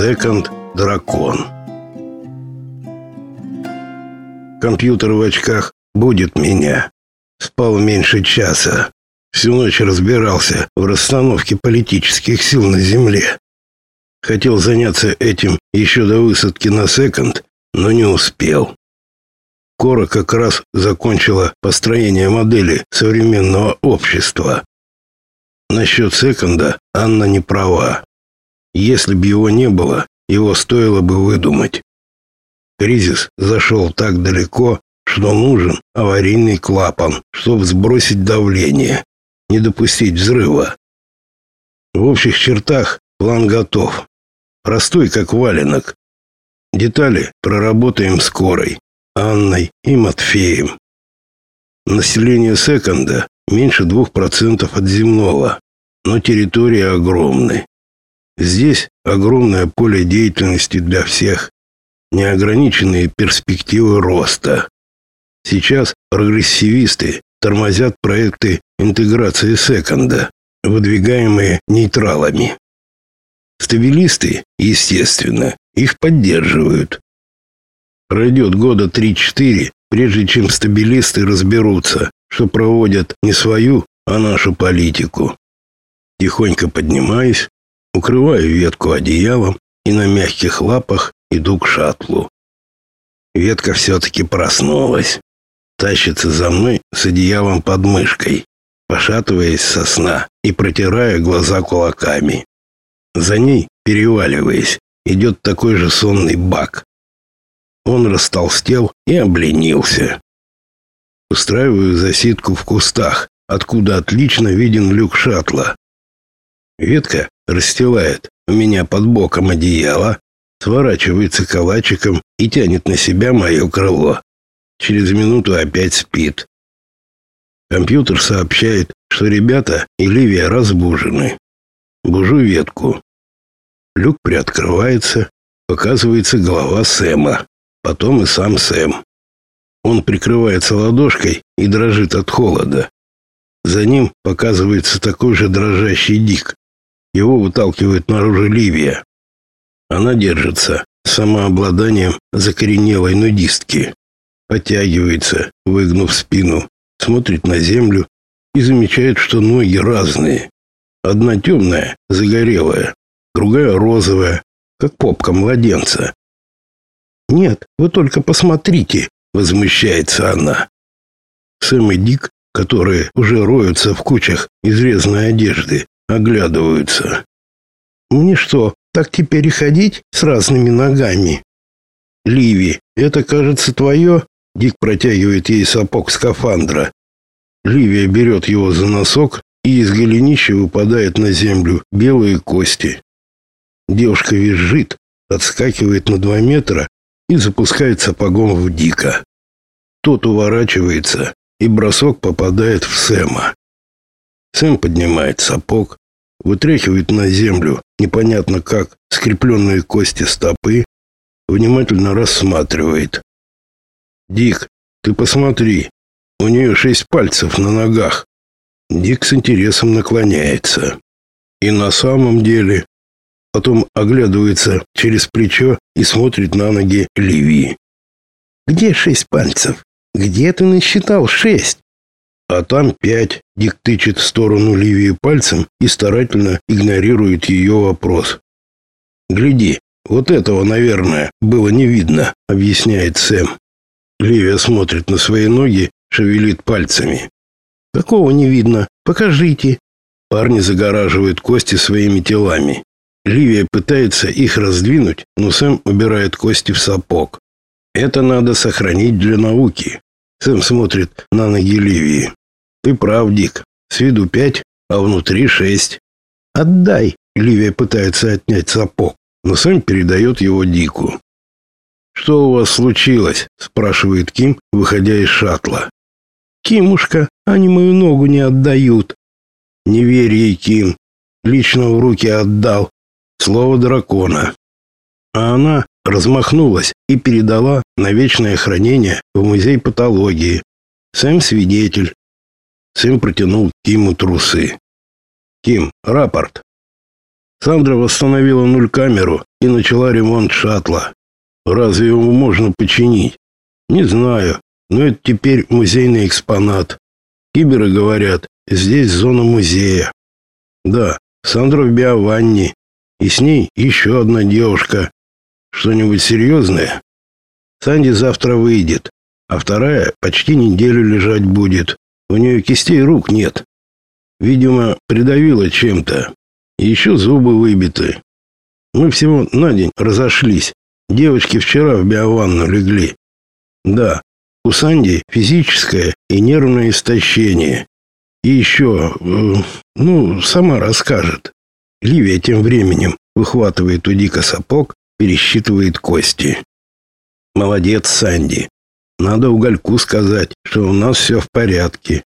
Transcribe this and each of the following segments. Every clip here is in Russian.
Секонд Дракон. Компьютер в очках будет меня. Спал меньше часа. Всю ночь разбирался в расстановке политических сил на Земле. Хотел заняться этим еще до высадки на секонд, но не успел. Кора как раз закончила построение модели современного общества. Насчет секонда Анна не права. Если бы его не было, его стоило бы выдумать. Кризис зашел так далеко, что нужен аварийный клапан, чтобы сбросить давление, не допустить взрыва. В общих чертах план готов. Простой, как валенок. Детали проработаем скорой, Анной и Матфеем. Население секонда меньше 2% от земного, но территория огромная. Здесь огромное поле деятельности для всех, неограниченные перспективы роста. Сейчас прогрессивисты тормозят проекты интеграции секонда, выдвигаемые нейтралами. Стабилисты, естественно, их поддерживают. Пройдет года 3-4, прежде чем стабилисты разберутся, что проводят не свою, а нашу политику. Тихонько поднимаюсь, укрываю ветку одеялом и на мягких лапах иду к шаттлу. Ветка все-таки проснулась. Тащится за мной с одеялом под мышкой, пошатываясь со сна и протирая глаза кулаками. За ней, переваливаясь, идет такой же сонный бак. Он растолстел и обленился. Устраиваю засидку в кустах, откуда отлично виден люк шаттла. Ветка расстилает у меня под боком одеяло, сворачивается калачиком и тянет на себя мое крыло. Через минуту опять спит. Компьютер сообщает, что ребята и Ливия разбужены. Бужу ветку. Люк приоткрывается, показывается голова Сэма, потом и сам Сэм. Он прикрывается ладошкой и дрожит от холода. За ним показывается такой же дрожащий Дик. Его выталкивает наружу Ливия. Она держится самообладанием закоренелой нудистки. Потягивается, выгнув спину, смотрит на землю и замечает, что ноги разные. Одна темная, загорелая, другая розовая, как попка младенца. «Нет, вы только посмотрите!» — возмущается она. Сэм и Дик, которые уже роются в кучах изрезанной одежды, оглядываются. «Мне что, так теперь и ходить с разными ногами?» «Ливи, это, кажется, твое?» Дик протягивает ей сапог скафандра. Ливия берет его за носок, и из голенища выпадает на землю белые кости. Девушка визжит, отскакивает на два метра и запускает сапогом в Дика. Тот уворачивается, и бросок попадает в Сэма. Сэм поднимает сапог, вытряхивает на землю непонятно как скрепленные кости стопы, внимательно рассматривает. «Дик, ты посмотри, у нее шесть пальцев на ногах». Дик с интересом наклоняется. И на самом деле потом оглядывается через плечо и смотрит на ноги Ливии. «Где шесть пальцев? Где ты насчитал шесть?» А там пять. Дик в сторону Ливии пальцем и старательно игнорирует ее вопрос. «Гляди, вот этого, наверное, было не видно», — объясняет Сэм. Ливия смотрит на свои ноги, шевелит пальцами. «Какого не видно? Покажите». Парни загораживают кости своими телами. Ливия пытается их раздвинуть, но Сэм убирает кости в сапог. Это надо сохранить для науки. Сэм смотрит на ноги Ливии. Ты прав, Дик. С виду пять, а внутри шесть. Отдай. Ливия пытается отнять сапог, но Сэм передает его Дику. «Что у вас случилось?» – спрашивает Ким, выходя из шаттла. «Кимушка, они мою ногу не отдают». «Не верь ей, Ким. Лично в руки отдал. Слово дракона». А она размахнулась и передала на вечное хранение в музей патологии. Сэм свидетель. Сэм протянул Киму трусы. «Ким, рапорт». Сандра восстановила нуль камеру и начала ремонт шаттла. Разве его можно починить? Не знаю, но это теперь музейный экспонат. Киберы говорят, здесь зона музея. Да, Сандра в биованне, и с ней еще одна девушка. Что-нибудь серьезное? Санди завтра выйдет, а вторая почти неделю лежать будет. У нее кистей рук нет. Видимо, придавило чем-то. Еще зубы выбиты. Мы всего на день разошлись. Девочки вчера в биованну легли. Да, у Санди физическое и нервное истощение. И еще, э, ну, сама расскажет. Ливия тем временем выхватывает у Дика сапог, пересчитывает кости. Молодец, Санди. Надо угольку сказать, что у нас все в порядке.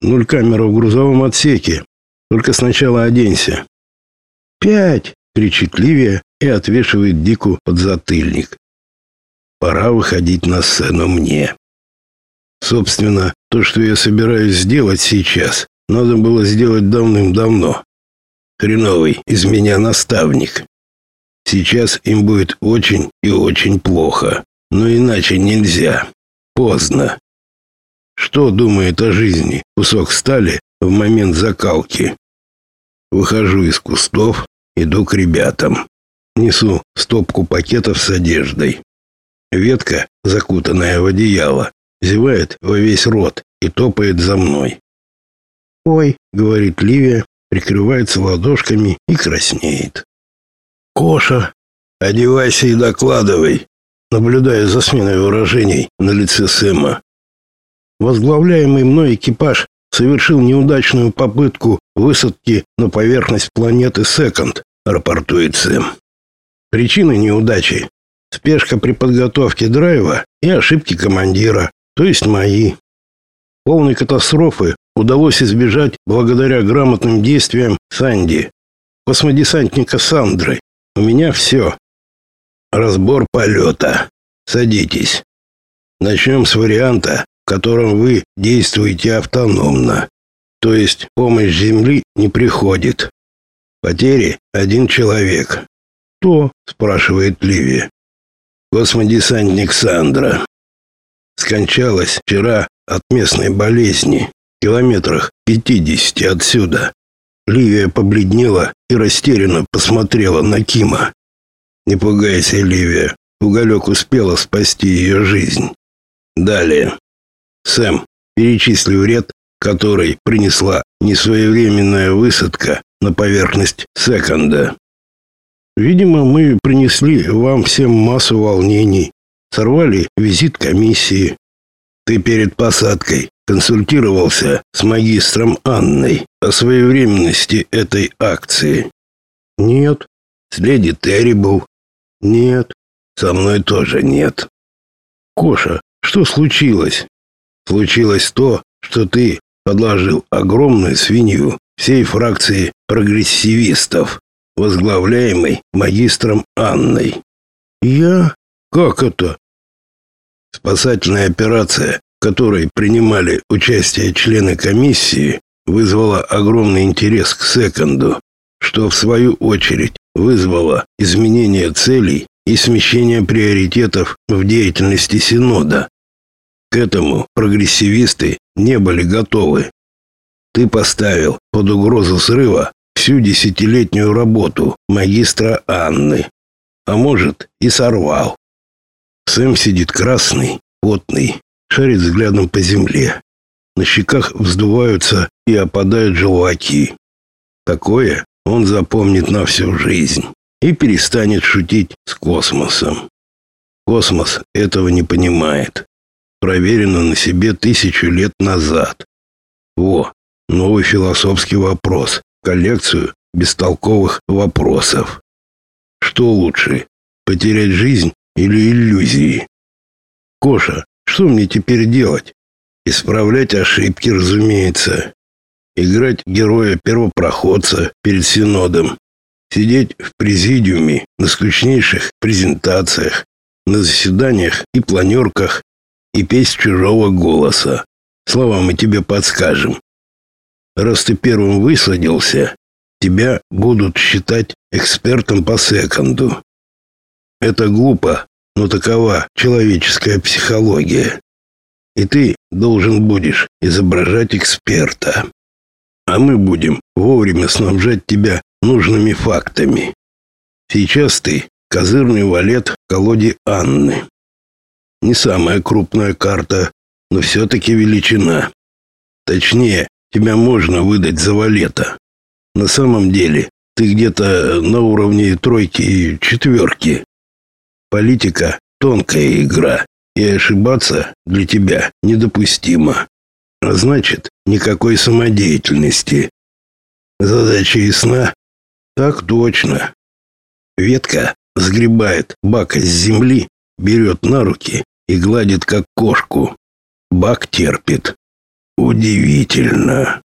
Нуль камера в грузовом отсеке. Только сначала оденься. Пять! кричит Ливия и отвешивает Дику под затыльник. Пора выходить на сцену мне. Собственно, то, что я собираюсь сделать сейчас, надо было сделать давным-давно. Хреновый из меня наставник. Сейчас им будет очень и очень плохо, но иначе нельзя. Поздно. Что думает о жизни кусок стали в момент закалки? Выхожу из кустов, иду к ребятам. Несу стопку пакетов с одеждой. Ветка, закутанная в одеяло, зевает во весь рот и топает за мной. «Ой», — говорит Ливия, прикрывается ладошками и краснеет. «Коша, одевайся и докладывай», наблюдая за сменой выражений на лице Сэма. Возглавляемый мной экипаж совершил неудачную попытку высадки на поверхность планеты Секонд, рапортует Сэм. Причина неудачи – спешка при подготовке драйва и ошибки командира, то есть мои. Полной катастрофы удалось избежать благодаря грамотным действиям Санди, космодесантника Сандры. У меня все. Разбор полета. Садитесь. Начнем с варианта, в котором вы действуете автономно, то есть помощь Земли не приходит. Потери один человек. «Кто?» – спрашивает Ливия. «Космодесантник Сандра. Скончалась вчера от местной болезни, километрах 50 отсюда». Ливия побледнела и растерянно посмотрела на Кима. «Не пугайся, Ливия. Уголек успела спасти ее жизнь. Далее. Сэм, перечисли вред, который принесла несвоевременная высадка на поверхность секонда. Видимо, мы принесли вам всем массу волнений, сорвали визит комиссии. Ты перед посадкой консультировался с магистром Анной о своевременности этой акции? Нет. С леди Террибл? Нет. Со мной тоже нет. Коша, что случилось? Случилось то, что ты подложил огромную свинью всей фракции прогрессивистов, возглавляемой магистром Анной. Я? Как это? Спасательная операция, в которой принимали участие члены комиссии, вызвала огромный интерес к секонду, что в свою очередь вызвало изменение целей и смещение приоритетов в деятельности Синода. К этому прогрессивисты не были готовы. Ты поставил под угрозу срыва всю десятилетнюю работу магистра Анны, а может и сорвал. Сэм сидит красный, потный, шарит взглядом по земле. На щеках вздуваются и опадают желваки. Такое он запомнит на всю жизнь и перестанет шутить с космосом. Космос этого не понимает проверено на себе тысячу лет назад. О, новый философский вопрос, коллекцию бестолковых вопросов. Что лучше, потерять жизнь или иллюзии? Коша, что мне теперь делать? Исправлять ошибки, разумеется. Играть героя-первопроходца перед синодом. Сидеть в президиуме на скучнейших презентациях, на заседаниях и планерках и песнь чужого голоса. Слова мы тебе подскажем. Раз ты первым высадился, тебя будут считать экспертом по секонду. Это глупо, но такова человеческая психология. И ты должен будешь изображать эксперта. А мы будем вовремя снабжать тебя нужными фактами. Сейчас ты козырный валет в колоде Анны. Не самая крупная карта, но все-таки величина. Точнее, тебя можно выдать за валета. На самом деле, ты где-то на уровне тройки и четверки. Политика – тонкая игра, и ошибаться для тебя недопустимо. А значит, никакой самодеятельности. Задача ясна? Так точно. Ветка сгребает бака с земли, берет на руки и гладит как кошку. Бак терпит. Удивительно.